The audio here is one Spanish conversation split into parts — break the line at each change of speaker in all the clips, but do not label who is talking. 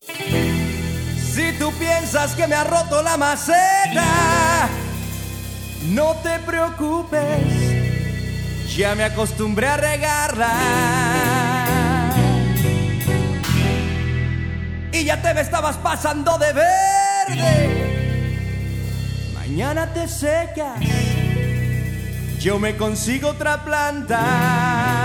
Si tú piensas que me ha roto la maceta, no te preocupes, ya me acostumbré a regarla. Y ya te me estabas pasando de verde. Mañana te secas, yo me consigo otra planta.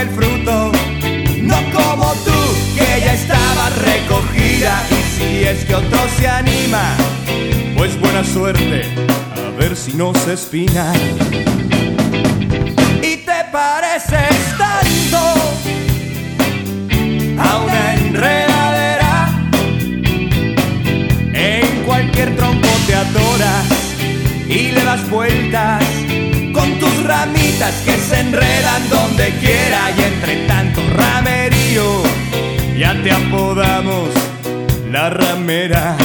El fruto, no como tú, que ya estaba recogida. Y si es que otro se anima, pues buena suerte, a ver si no se espina. Y te pareces tanto a una enredadera. En cualquier tronco te atoras y le das vueltas ramitas que se enredan donde quiera y entre tanto ramerío ya te apodamos la ramera.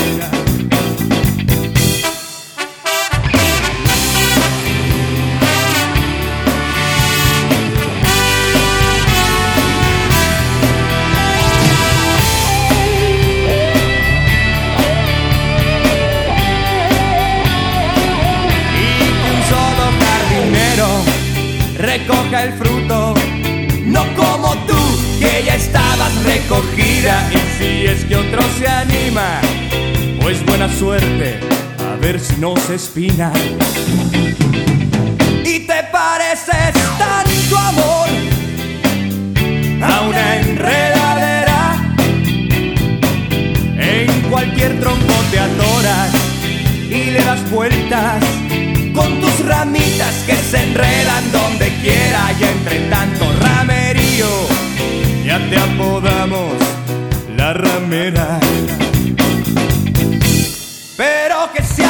Recoja el fruto, no como tú, que ya estabas recogida. Y si es que otro se anima, pues buena suerte, a ver si no se espina. Y te pareces tanto amor a una enredadera. En cualquier tronco te atoras y le das vueltas con tus ramitas que se enredan donde quiera y entre tanto ramerío ya te apodamos la ramera. Pero que sea